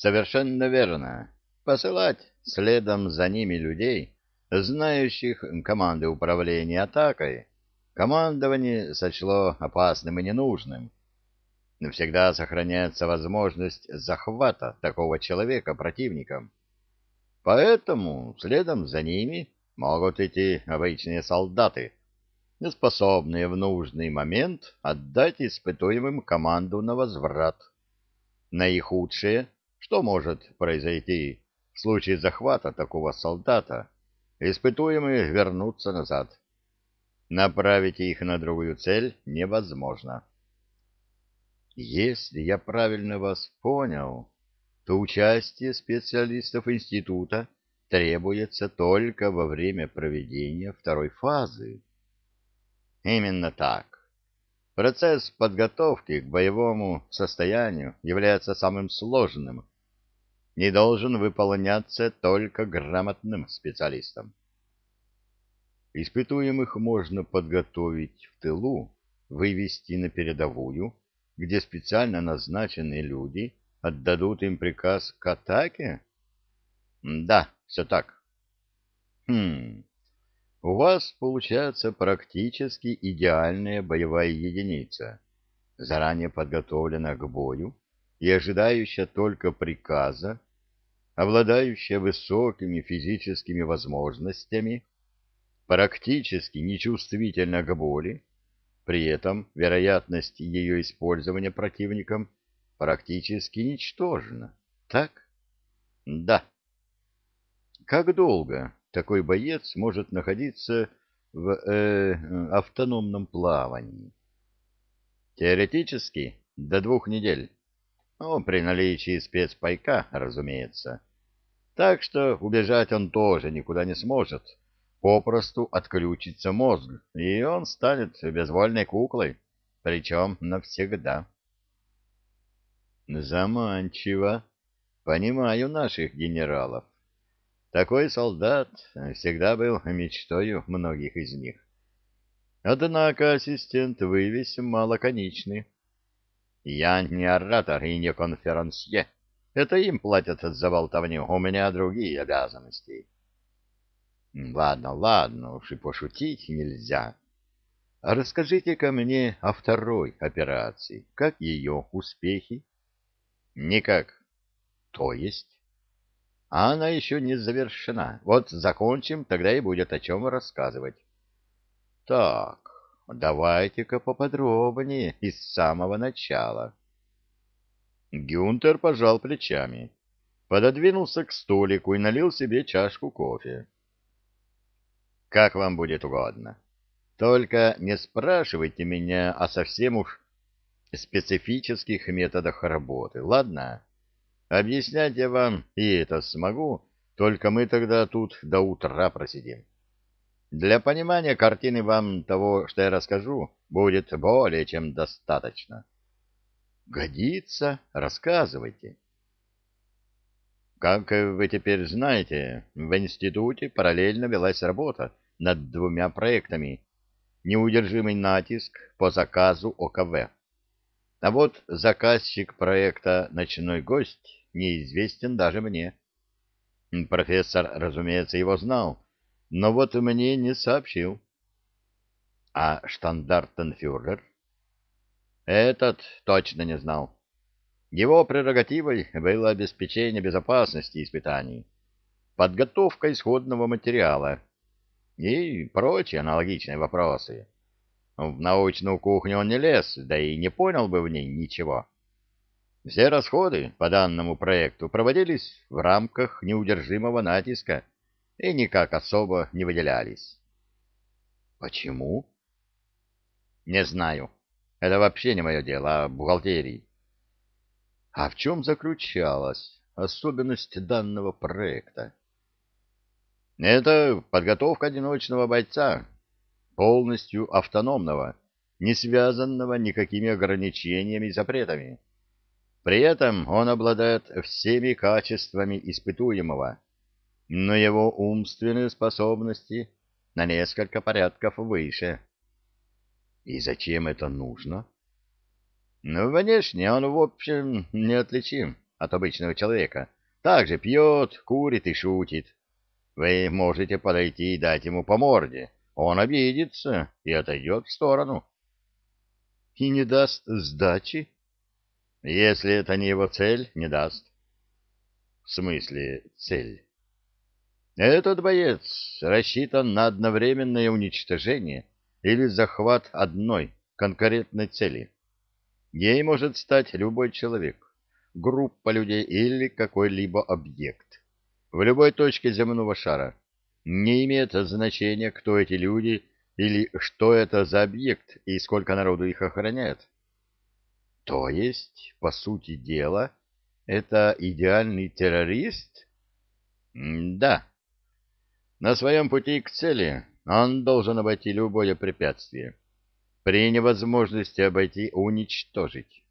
Совершенно верно. Посылать следом за ними людей, знающих команды управления атакой, командование сочло опасным и ненужным. Но всегда сохраняется возможность захвата такого человека противником. Поэтому следом за ними могут идти обычные солдаты, способные в нужный момент отдать испытуемым команду на возврат. Наихудшее, что может произойти в случае захвата такого солдата, испытуемые вернутся назад. Направить их на другую цель невозможно. Если я правильно вас понял, то участие специалистов института требуется только во время проведения второй фазы. Именно так. Процесс подготовки к боевому состоянию является самым сложным. Не должен выполняться только грамотным специалистом. Испытуемых можно подготовить в тылу, вывести на передовую, где специально назначенные люди отдадут им приказ к атаке? Да, все так. Хм, у вас получается практически идеальная боевая единица, заранее подготовленная к бою и ожидающая только приказа, обладающая высокими физическими возможностями, практически нечувствительна к боли, при этом вероятность ее использования противником практически ничтожна. Так? Да. Как долго такой боец может находиться в э, автономном плавании? Теоретически до двух недель. Ну, при наличии спецпайка, разумеется. Так что убежать он тоже никуда не сможет. Попросту отключится мозг, и он станет безвольной куклой, причем навсегда. Заманчиво. Понимаю наших генералов. Такой солдат всегда был мечтой многих из них. Однако, ассистент, вы весьма лаконичны. Я не оратор и не конферансье. Это им платят за болтовню, у меня другие обязанности. Ладно, ладно, уж и пошутить нельзя. Расскажите-ка мне о второй операции. Как ее успехи? Никак. То есть? А она еще не завершена. Вот закончим, тогда и будет о чем рассказывать. Так, давайте-ка поподробнее и с самого начала. Гюнтер пожал плечами, пододвинулся к столику и налил себе чашку кофе. Как вам будет угодно. Только не спрашивайте меня о совсем уж специфических методах работы, ладно? Объяснять я вам и это смогу, только мы тогда тут до утра просидим. Для понимания картины вам того, что я расскажу, будет более чем достаточно. Годится, рассказывайте. Как вы теперь знаете, в институте параллельно велась работа над двумя проектами «Неудержимый натиск» по заказу ОКВ. А вот заказчик проекта «Ночной гость» неизвестен даже мне. Профессор, разумеется, его знал, но вот мне не сообщил. А штандартенфюрер? Этот точно не знал. Его прерогативой было обеспечение безопасности испытаний, подготовка исходного материала и прочие аналогичные вопросы. В научную кухню он не лез, да и не понял бы в ней ничего. Все расходы по данному проекту проводились в рамках неудержимого натиска и никак особо не выделялись. Почему? Не знаю. Это вообще не мое дело, а бухгалтерии. А в чем заключалась особенность данного проекта? Это подготовка одиночного бойца, полностью автономного, не связанного никакими ограничениями и запретами. При этом он обладает всеми качествами испытуемого, но его умственные способности на несколько порядков выше. И зачем это нужно? Ну, внешне он, в общем, неотличим от обычного человека. Также пьет, курит и шутит. Вы можете подойти и дать ему по морде. Он обидится и отойдет в сторону. И не даст сдачи? Если это не его цель, не даст. В смысле цель? Этот боец рассчитан на одновременное уничтожение или захват одной конкретной цели. Ей может стать любой человек, группа людей или какой-либо объект. В любой точке земного шара. Не имеет значения, кто эти люди или что это за объект и сколько народу их охраняет. То есть, по сути дела, это идеальный террорист? Да. На своем пути к цели он должен обойти любое препятствие. При невозможности обойти уничтожить.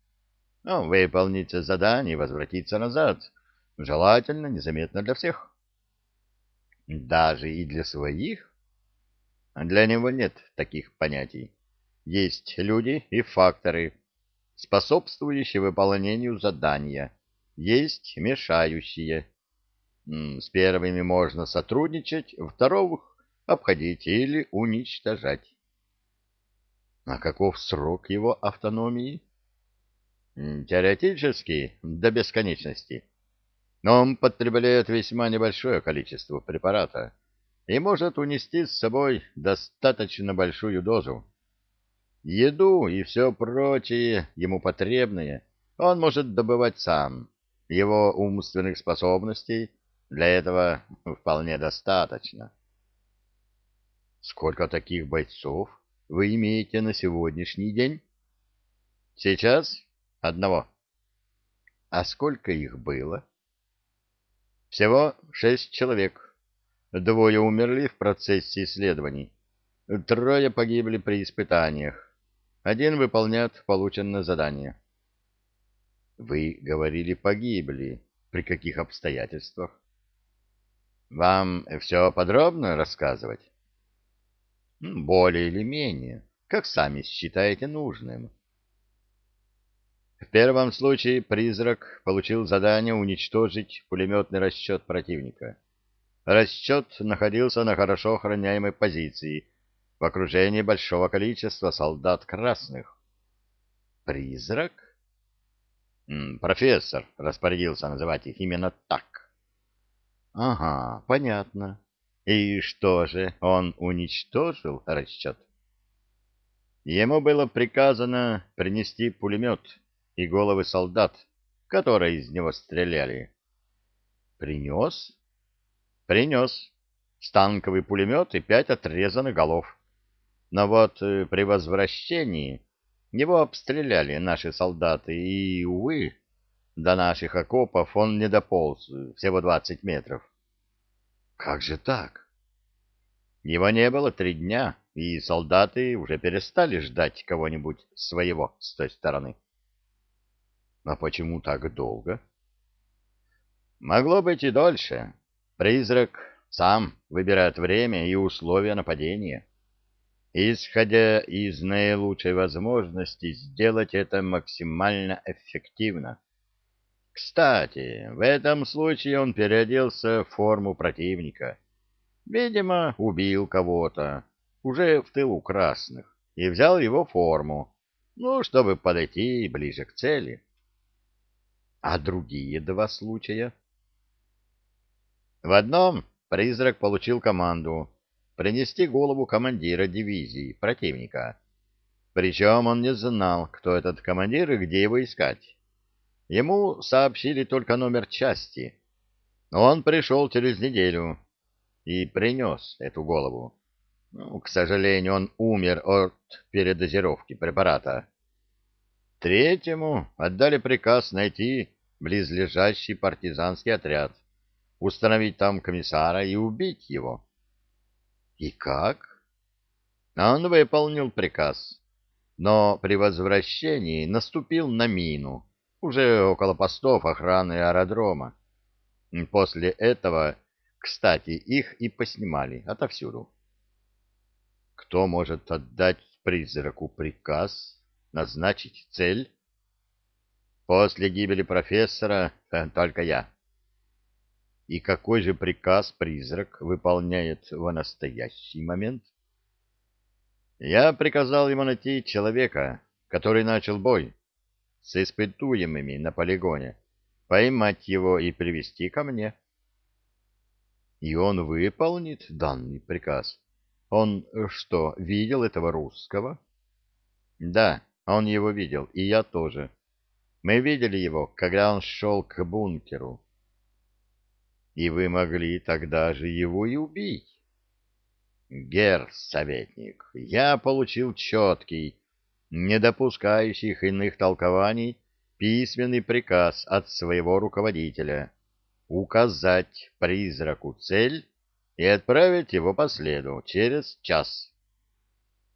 Ну, выполнить задание и возвратиться назад. Желательно, незаметно для всех. Даже и для своих? Для него нет таких понятий. Есть люди и факторы, способствующие выполнению задания. Есть мешающие. С первыми можно сотрудничать, вторых обходить или уничтожать. А каков срок его автономии? Теоретически, до бесконечности. Но он потребляет весьма небольшое количество препарата и может унести с собой достаточно большую дозу. Еду и все прочее ему потребное он может добывать сам. Его умственных способностей для этого вполне достаточно. Сколько таких бойцов вы имеете на сегодняшний день? Сейчас одного. А сколько их было? Всего шесть человек. Двое умерли в процессе исследований. Трое погибли при испытаниях. Один выполняет полученное задание. Вы говорили погибли. При каких обстоятельствах? Вам все подробно рассказывать? Более или менее, как сами считаете нужным. В первом случае призрак получил задание уничтожить пулеметный расчет противника. Расчет находился на хорошо охраняемой позиции в окружении большого количества солдат красных. Призрак? Профессор распорядился называть их именно так. Ага, понятно. И что же, он уничтожил расчет? Ему было приказано принести пулемет и головы солдат, которые из него стреляли. Принес? Принес. Станковый пулемет и пять отрезанных голов. Но вот э, при возвращении его обстреляли наши солдаты, и, увы, до наших окопов он не дополз, всего двадцать метров. Как же так? Его не было три дня, и солдаты уже перестали ждать кого-нибудь своего с той стороны. А почему так долго? Могло быть и дольше. Призрак сам выбирает время и условия нападения, исходя из наилучшей возможности сделать это максимально эффективно. Кстати, в этом случае он переоделся в форму противника. Видимо, убил кого-то, уже в тылу красных, и взял его форму, ну, чтобы подойти ближе к цели. А другие два случая? В одном призрак получил команду принести голову командира дивизии противника. Причем он не знал, кто этот командир и где его искать. Ему сообщили только номер части. Он пришел через неделю и принес эту голову. Ну, к сожалению, он умер от передозировки препарата. Третьему отдали приказ найти близлежащий партизанский отряд, установить там комиссара и убить его. И как? Он выполнил приказ, но при возвращении наступил на мину, уже около постов охраны аэродрома. После этого, кстати, их и поснимали отовсюду. Кто может отдать призраку приказ, назначить цель? После гибели профессора э, только я. И какой же приказ призрак выполняет в настоящий момент? Я приказал ему найти человека, который начал бой с испытуемыми на полигоне, поймать его и привести ко мне. И он выполнит данный приказ. Он что, видел этого русского? Да, он его видел, и я тоже. Мы видели его, когда он шел к бункеру. И вы могли тогда же его и убить. Гер-советник, я получил четкий, не допускающих иных толкований, письменный приказ от своего руководителя указать призраку цель и отправить его по следу через час.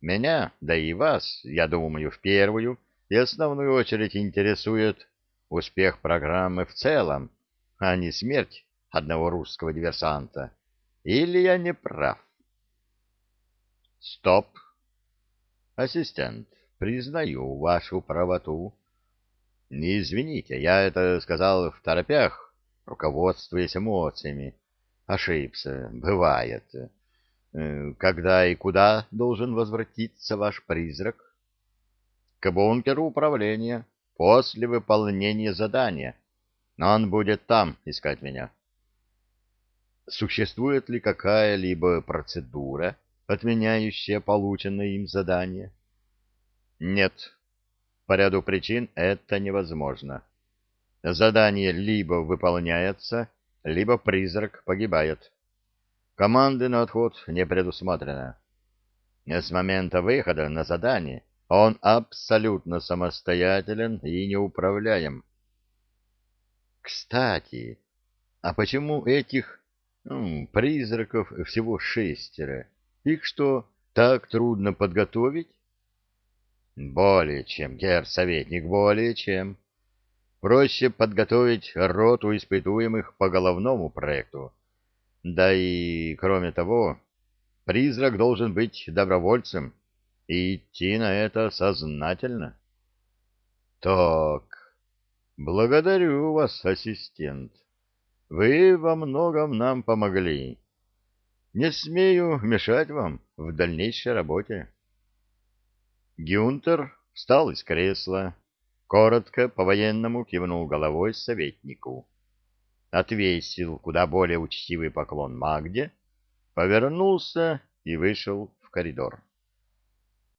Меня, да и вас, я думаю, в первую и основную очередь интересует успех программы в целом, а не смерть одного русского диверсанта. Или я не прав? Стоп. Ассистент, признаю вашу правоту. Не извините, я это сказал в торопях, руководствуясь эмоциями. Ошибся, бывает. Э, когда и куда должен возвратиться ваш призрак? К бункеру управления, после выполнения задания. Но он будет там искать меня. Существует ли какая-либо процедура, отменяющая полученное им задание? Нет. По ряду причин это невозможно задание либо выполняется, либо призрак погибает. Команды на отход не предусмотрено. С момента выхода на задание он абсолютно самостоятелен и неуправляем. Кстати, а почему этих призраков всего шестеро? Их что, так трудно подготовить? Более чем, гер-советник, более чем проще подготовить роту испытуемых по головному проекту. Да и, кроме того, призрак должен быть добровольцем и идти на это сознательно. Так, благодарю вас, ассистент. Вы во многом нам помогли. Не смею мешать вам в дальнейшей работе. Гюнтер встал из кресла, коротко по-военному кивнул головой советнику, отвесил куда более учтивый поклон Магде, повернулся и вышел в коридор.